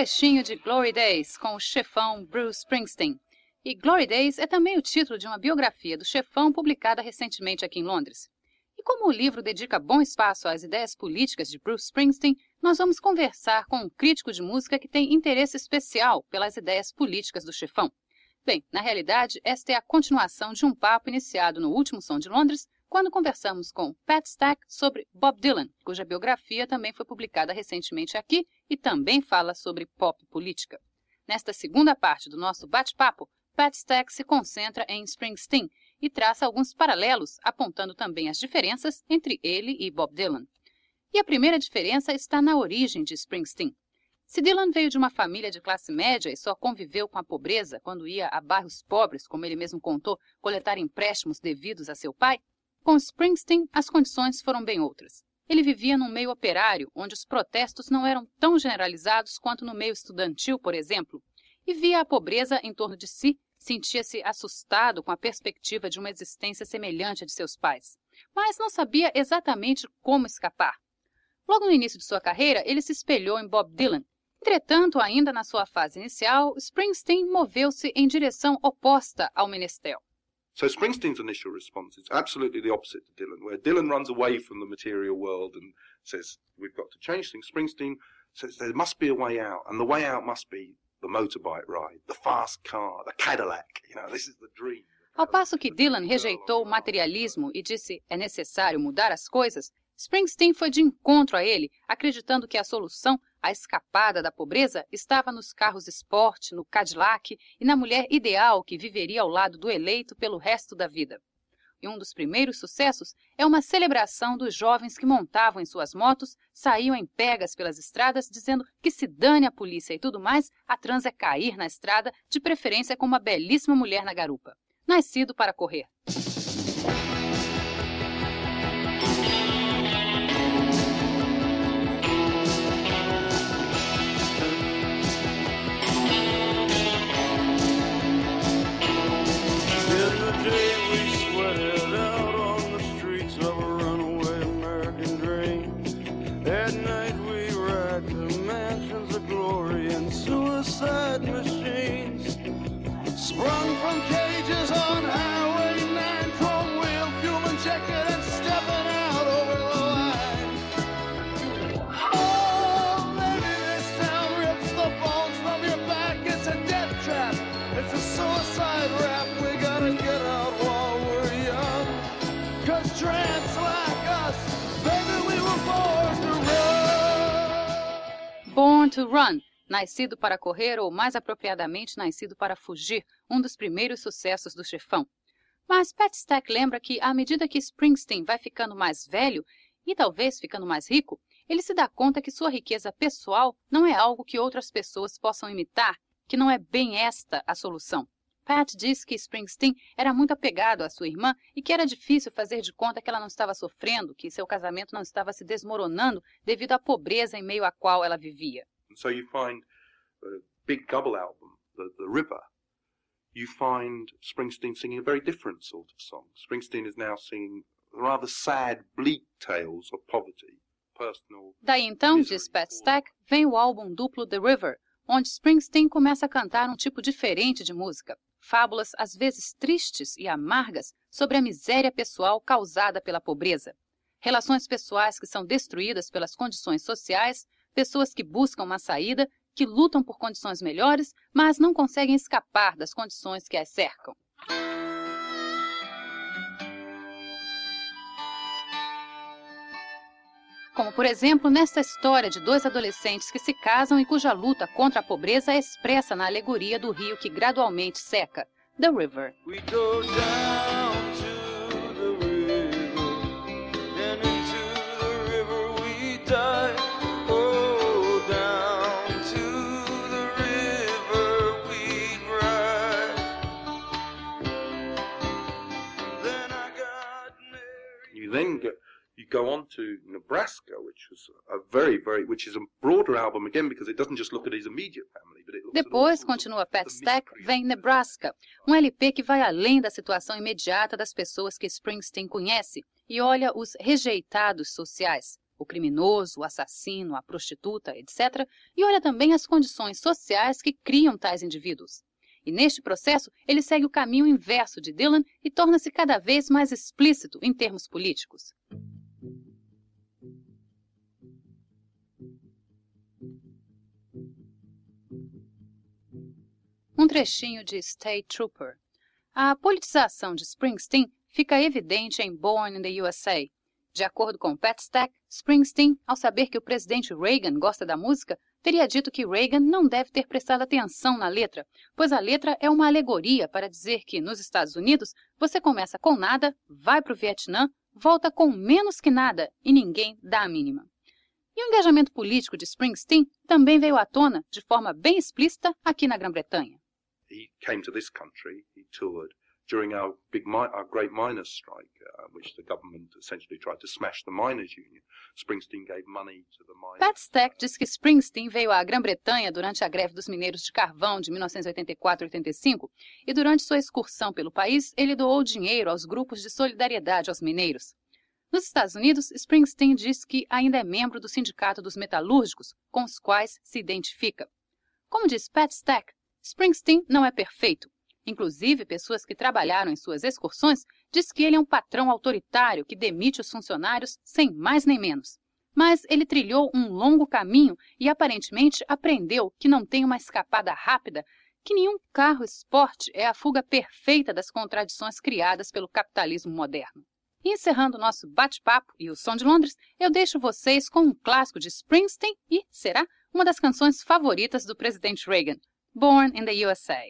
trechinho de Glory Days com o chefão Bruce Springsteen. E Glory Days é também o título de uma biografia do chefão publicada recentemente aqui em Londres. E como o livro dedica bom espaço às ideias políticas de Bruce Springsteen, nós vamos conversar com um crítico de música que tem interesse especial pelas ideias políticas do chefão. Bem, na realidade, esta é a continuação de um papo iniciado no último Som de Londres, quando conversamos com Pat Stack sobre Bob Dylan, cuja biografia também foi publicada recentemente aqui e também fala sobre pop política. Nesta segunda parte do nosso bate-papo, Pat Stack se concentra em Springsteen e traça alguns paralelos, apontando também as diferenças entre ele e Bob Dylan. E a primeira diferença está na origem de Springsteen. Se Dylan veio de uma família de classe média e só conviveu com a pobreza quando ia a bairros pobres, como ele mesmo contou, coletar empréstimos devidos a seu pai, com Springsteen as condições foram bem outras. Ele vivia num meio operário, onde os protestos não eram tão generalizados quanto no meio estudantil, por exemplo, e via a pobreza em torno de si Sentia-se assustado com a perspectiva de uma existência semelhante à de seus pais, mas não sabia exatamente como escapar. Logo no início de sua carreira, ele se espelhou em Bob Dylan. Entretanto, ainda na sua fase inicial, Springsteen moveu-se em direção oposta ao menestel. So Springsteen's initial response is absolutely the opposite to Dylan, where Dylan runs away from the material world and says, we've got to change things. Springsteen says there must be a way out, and the way out must be the motorbike ride, the fast car, the Cadillac. You know, this is the dream. Ao passo que Dylan rejeitou o materialismo e disse é necessário mudar as coisas, Springsteen foi de encontro a ele, acreditando que a solução, a escapada da pobreza, estava nos carros esporte, no Cadillac e na mulher ideal que viveria ao lado do eleito pelo resto da vida e um dos primeiros sucessos é uma celebração dos jovens que montavam em suas motos, saíam em pegas pelas estradas, dizendo que se dane a polícia e tudo mais, a trans é cair na estrada, de preferência com uma belíssima mulher na garupa. Nascido para correr. Sprung from cages on Highway 9, chrome wheel, fuel and stepping out over the line. Oh, this town rips the bones from your back. It's a death trap, it's a suicide rap. We gotta get out while we're young. Cause like us, baby, we were born to run. Born to run. Nascido para Correr ou, mais apropriadamente, Nascido para Fugir, um dos primeiros sucessos do chefão. Mas Pat Stack lembra que, à medida que Springsteen vai ficando mais velho e talvez ficando mais rico, ele se dá conta que sua riqueza pessoal não é algo que outras pessoas possam imitar, que não é bem esta a solução. Pat diz que Springsteen era muito apegado à sua irmã e que era difícil fazer de conta que ela não estava sofrendo, que seu casamento não estava se desmoronando devido à pobreza em meio à qual ela vivia. So you find a big double album, the, the River, you find Springsteen singing a very different sort of song. Springsteen is now singing rather sad, bleak tales of poverty. Daí então, diz Pat Stack, vem o álbum duplo The River, onde Springsteen começa a cantar um tipo diferente de música fábulas às vezes tristes e amargas sobre a miséria pessoal causada pela pobreza. Relações pessoais que são destruídas pelas condições sociais, pessoas que buscam uma saída, que lutam por condições melhores, mas não conseguem escapar das condições que as cercam. como por exemplo nesta história de dois adolescentes que se casam e cuja luta contra a pobreza é expressa na alegoria do rio que gradualmente seca, The River. Go on to Nebraska, which was a very, very, which is a broader album again because it doesn't just look at his immediate family, but it looks Depois, continua Pat Stack, vem Nebraska, um LP que vai além da situação imediata das pessoas que Springsteen conhece e olha os rejeitados sociais, o criminoso, o assassino, a prostituta, etc., e olha também as condições sociais que criam tais indivíduos. E neste processo, ele segue o caminho inverso de Dylan e torna-se cada vez mais explícito em termos políticos. Um trechinho de State Trooper. A politização de Springsteen fica evidente em Born in the USA, de acordo com Pat Stack, Springsteen, ao saber que o presidente Reagan gosta da música, teria dito que Reagan não deve ter prestado atenção na letra, pois a letra é uma alegoria para dizer que nos Estados Unidos você começa com nada, vai para o Vietnã, volta com menos que nada e ninguém dá a mínima. E o engajamento político de Springsteen também veio à tona de forma bem explícita aqui na Grã-Bretanha. He came to this country, he toured, during our big our great miners strike, uh, which the government essentially tried to smash the miners union, Springsteen gave money to the miners. Pat Stack diz que Springsteen veio à Grã-Bretanha durante a greve dos mineiros de carvão de 1984-85 e durante sua excursão pelo país ele doou dinheiro aos grupos de solidariedade aos mineiros. Nos Estados Unidos, Springsteen diz que ainda é membro do Sindicato dos Metalúrgicos, com os quais se identifica. Como diz Pat Stack, Springsteen não é perfeito, Inclusive, pessoas que trabalharam em suas excursões diz que ele é um patrão autoritário que demite os funcionários sem mais nem menos. Mas ele trilhou um longo caminho e aparentemente aprendeu que não tem uma escapada rápida, que nenhum carro esporte é a fuga perfeita das contradições criadas pelo capitalismo moderno. E encerrando nosso bate-papo e o som de Londres, eu deixo vocês com um clássico de Springsteen e, será, uma das canções favoritas do presidente Reagan, Born in the USA.